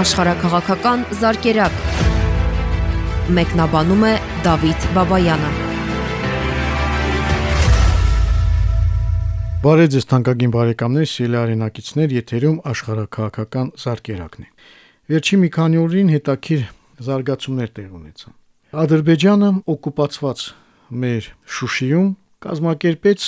աշխարհակղական զարգերակ։ Մեկնաբանում է Դավիթ Բաբայանը։ Բարև ձեզ թանկագին բարեկամներ, սիրելի արենակիցներ, եթերում աշխարհակղական զարգերակն է։ Վերջին մի քանի օրին հետաքրիր զարգացումներ տեղ ունեցան։ Ադրբեջանը օկուպացված մեր Շուշիում կազմակերպեց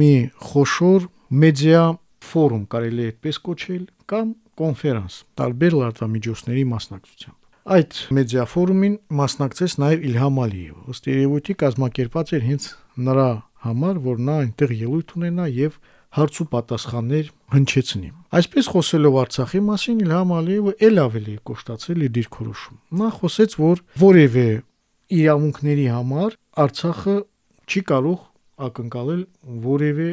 մի խոշոր մեդիա ֆորում, կարելի է այդպես կոչել, կամ կոնֆերանս տարբեր լրատվամիջոցների մասնակցությամբ։ Այդ մեդիա ֆորումին մասնակցեց նաև Իլհամ Ալիևը։ Ըստ երևույթի կազմակերպված էր հենց նրա համար, որ նա այնտեղ ելույթ ունենա եւ հարց ու պատասխաններ հնչեցնի։ Այսպես խոսելով Արցախի մասին Իլհամ Ալիևը ել ավելի կոշտացել իր դիրքորոշում։ Նա խոսեց, որ որևէ իրավունքների համար Արցախը չի կարող ակնկալել որևէ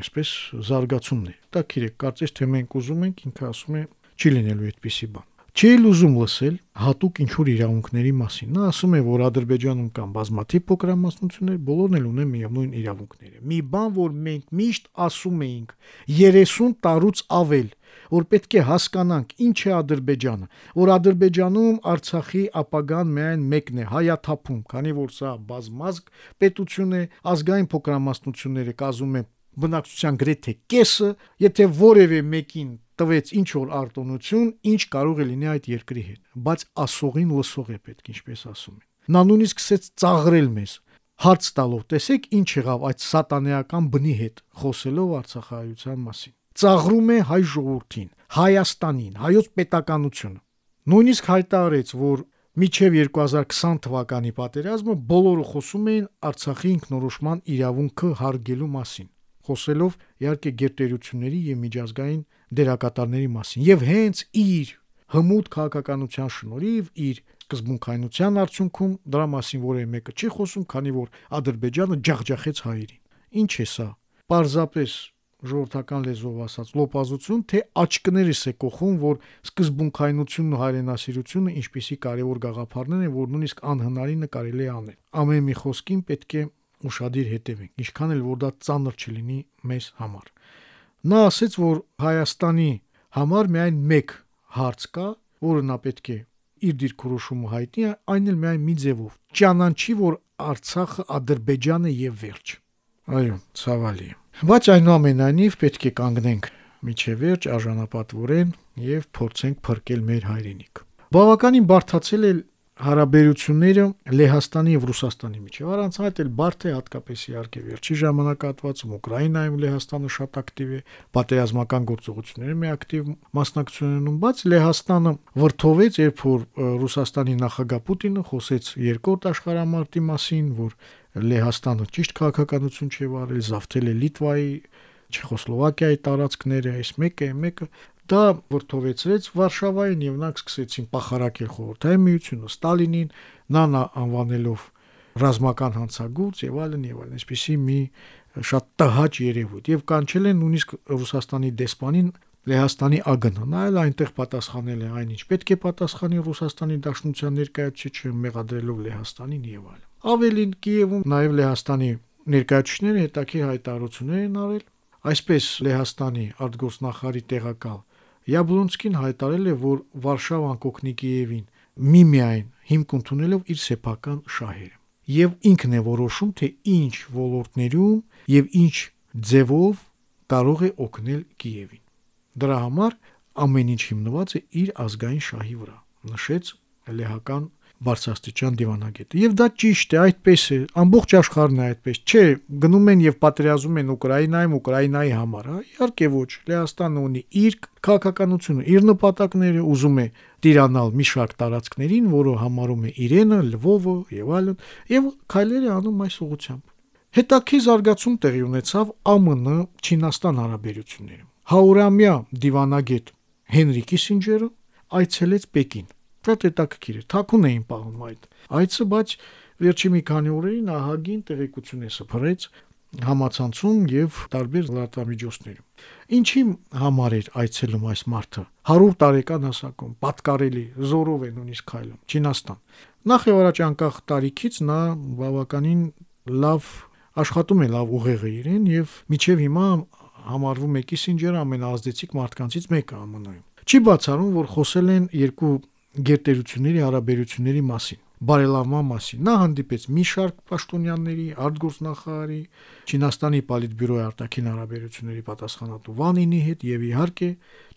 այսպես զարգացումներ։ Դա գիրեք, կարծես թե մենք ուզում ենք, ինքը ասում է չի լինելու այդպիսի բան։ Չի ուզում լսել հատուկ ինչ-որ իրավունքների մասին։ Նա ասում է, որ Ադրբեջանում կան բազմաթիվ փոքրամասնություններ, բոլորն էլ ունեն միևնույն իրավունքները։ Մի բան, որ մենք միշտ ասում էինք 30 տարուց ավել, որ պետք է հասկանանք ինչ է Ադրբեջանը, որ Ադրբեջանում Արցախի ապագան միայն մեկն է՝ հայաթափում, քանի որ սա բազմազգ պետություն է, ազգային փոքրամասնությունները կազմում են բնակչության գրեթե կեսը, եթե որևէ մեկին տվեց ինչ որ արտոնություն, ինչ կարող է լինի այդ երկրի հետ, բայց ասողին լսող է պետք, ինչպես ասում են։ Նա նույնիսկ սկսեց ծաղրել մեզ, հարց տալով, տեսեք ինչ եղավ այդ սատանեական բնի հետ, խոսելով Արցախայության մասին։ Ծաղրում է հայ ժողովրդին, Հայաստանին, հայոց պետականությունը։ Նույնիսկ հայտարարեց, որ Միջև 2020 թվականի պատերազմը բոլորը խոսում էին Արցախի ինքնորոշման իրավունքը հարգելու մասին խոսելով իհարկե գերտերությունների եւ միջազգային դերակատարների մասին եւ հենց իր հմուտ քաղաքականության շնորհիվ իր սկզբունքայնության արդյունքում դրա մասին որևէ մեկը չի խոսում, քանի որ Ադրբեջանը ջախջախեց հայերին։ Ինչ է սա։ Պարզապես ժողովրդական լեզվով ասած լոպազություն, թե աչկներիս է կողում, որ սկզբունքայնությունն ու հայրենասիրությունը ինչպիսի կարևոր գաղափարներ են, որ նույնիսկ անհնարինը կարելի է անել։ Ամեն մի խոսքին պետք է ուրشادիր հետևենք, ինչքան էլ որ դա ծանր չլինի մեզ համար։ Նա ասաց, որ Հայաստանի համար միայն մեկ հարց կա, որը նա պետք է իր դիրքորոշումը հայտնի, այն էլ միայն մի ձևով՝ ճանաչի, որ Արցախը Ադրբեջանն է եւ վերջ։ Այո, ցավալի։ Բայց այնուամենայնիվ պետք է կանգնենք միջևերջ արժանապատվորեն եւ փորձենք փրկել մեր հայրենիք։ Բավականին բարթացել է հարաբերությունները Լեհաստանի եւ Ռուսաստանի միջեւ։ Առանց այդ էլ բարդ է հատկապես իհարկե վերջի ժամանակահատվածում Ուկրաինայում Լեհաստանը շատ ակտիվ է, պատերազմական գործողությունների մի ակտիվ մասնակցություն ունում, բայց Լեհաստանը վրթովեց, երբ որ Ռուսաստանի նախագահ Պուտինը խոսեց երկրորդ աշխարհամարտի մասին, որ Լեհաստանը ճիշտ քաղաքականություն չի վարել, զավթել է Լիտվայի Չեխոսլովակիայի տարածքները, այս մեկը, մեկը Դա վրթովեցրեց Վարշավային եւ նրանք սկսեցին պախարակել խորհրդային միությունը, Ստալինին, նանա անվանելով ռազմական հանցագործ եւ այլն եւ այլն, այսպիսի մի շատ տհաճ երևույթ եւ կանչել են նույնիսկ Ռուսաստանի դեսպանին Լեհաստանի ԱԳՆ-ը, նա էլ այնտեղ պատասխանել է այնինչ պետք է պատասխանի Ռուսաստանի Դաշնության ներկայացուցիչը մեղադրելով Լեհաստանին եւ այլն։ Ավելին Կիևում նաեւ Լեհաստանի ներկայացուցիչները հետաքրիր հայտարարություններ են արել, այսպես Լեհաստանի արտգործնախարարի տեղակալ Յաբլոնսկին հայտարել է, որ Վարշավան կօգնի Կիևին միմիայն հիմք ընդունելով իր սեփական շահերը։ Եվ ինքն է որոշում, թե ինչ ոլորտներում եւ ինչ ձևով կարող է օգնել Կիևին։ Դրա համար ամեն ինչ հիմնված է իր ազգային շահի վրա, նշեց լեհական բարձրաստիճան դիվանագետը։ Եվ դա ճիշտ է, այդպես է, ամբողջ աշխարհն է այդպես։ Չէ, գնում են եւ պատերազմում են Ուկրաինայում, Ուկրաինայի համար, հա։ Իհարկե ոչ, Լեհաստանը ունի իր քաղաքականությունը, իր նպատակները, ուզում է տիրանալ մի շարք տարածքներին, որը համարում է իրենը, Լվովը եւ այլն, եւ քայլեր է անում այս ուղությամբ։ Հետաքի զարգացում տեղի ունեցավ ԱՄՆ Չինաստան հարաբերություններում։ Հաուրամյա դիվանագետ Հենրի Կիսինջերը այցելեց Պեկին Շատ հետաքրքիր է։ Թակուն էին պահում այդ։ Այցը, բայց վերջի մի քանի օրերին ահագին տեղեկություն է սփռեց համացանցում եւ տարբեր լրատվամիջոցներում։ Ինչի համար էր այցելում այս մարդը։ 100 տարեկան հասակում, պատկարելի, զորով է նույնիսկ քայլում Չինաստան։ Նախ եւ առաջ անկախ տարիքից նա բավականին լավ աշխատում է լավ ուղեղը իրեն եւ միջև հիմա համարվում է Կիսինջերը ամենաազդեցիկ մարդկանցից մեկը ԱՄՆ-ում։ Չի բացառում, որ խոսել են երկու գերտերությունների հարաբերությունների մասին բարելավման մասին։ Նա հանդիպեց մի շարք պաշտոնյաների, արտգործնախարարի, Չինաստանի Պոլիտբյուրոյի արտաքին հարաբերությունների պատասխանատու Վանինի հետ եւ իհարկե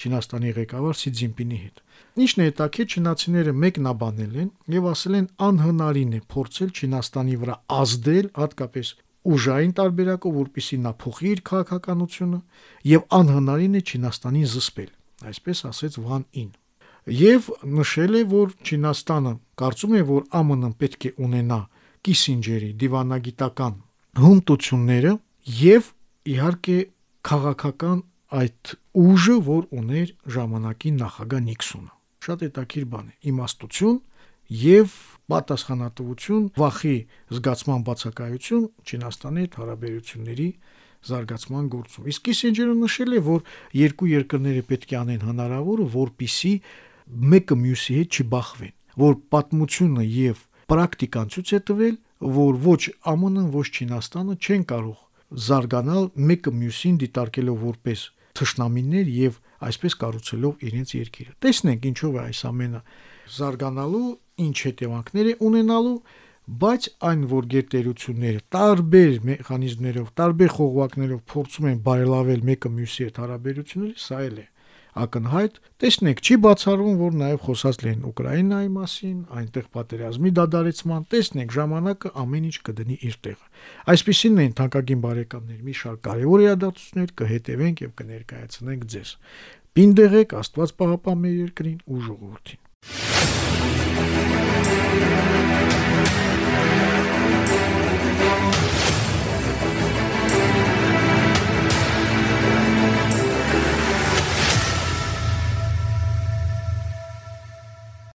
Չինաստանի ղեկավար Սի Ցզինպինի հետ։ Ինչն է հետաքրքիր, չինացիները մեկնաբանել են եւ ասել են անհնարին է փորձել Չինաստանի վրա ազդել, հատկապես ուժային տարբերակով, որpիսի նա փոխի իր քաղաքականությունը եւ անհնարին է Չինաստանին զսպել։ Այսպես ասեց Վան Ին եւ նշել է, որ Չինաստանը կարծում է, որ ԱՄՆ-ն պետք է ունենա Կիսինջերի դիվանագիտական հմտությունները եւ իհարկե քաղաքական այդ ուժը, որ ուներ ժամանակի նախագահ Նիքսոնը։ Շատ հետաքրիր բան է։ Իմաստություն եւ պատասխանատվություն, վախի զգացման բացակայություն Չինաստանի հետ հարաբերությունների զարգացման գործում։ Իսկ Կիսինջերը նշել է, որ երկու երկրները պետք է անեն հնարավորը, որpիսի մեկը մյուսի հետ չբախվեն, որ պատմությունը եւ պրակտիկան ցույց է տվել, որ ոչ ԱՄՆ-ն, ոչ Չինաստանը չեն կարող զարգանալ մեկը մյուսին դիտարկելով որպես թշնամիներ եւ այսպես կառուցելով իրենց երկիրը։ Տեսնենք ինչով է այս ամենը զարգանալու, ինչ հետևանքներ է ունենալու, բայց այն որ գերտերությունները տարբեր մեխանիզմներով, տարբեր խողովակներով փորձում են բարելավել մեկը մյուսի հետ հարաբերությունները, սա էլ է ակնհայտ։ Տեսնենք, չի բացառվում, որ նաև խոսած լինեն Ուկրաինայի մասին, այնտեղ պատերազմի դադարեցման, տեսնենք, ժամանակը ամեն ինչ կդնի իր տեղը։ Այսպեսին են թանկագին բարեկամներ, մի շարք կարևոր իրադարձություններ կհետևենք եւ կներկայացնենք ձեզ։ Պինդեղեք Աստված պահապան մեր երկրին ու ժողովրդին։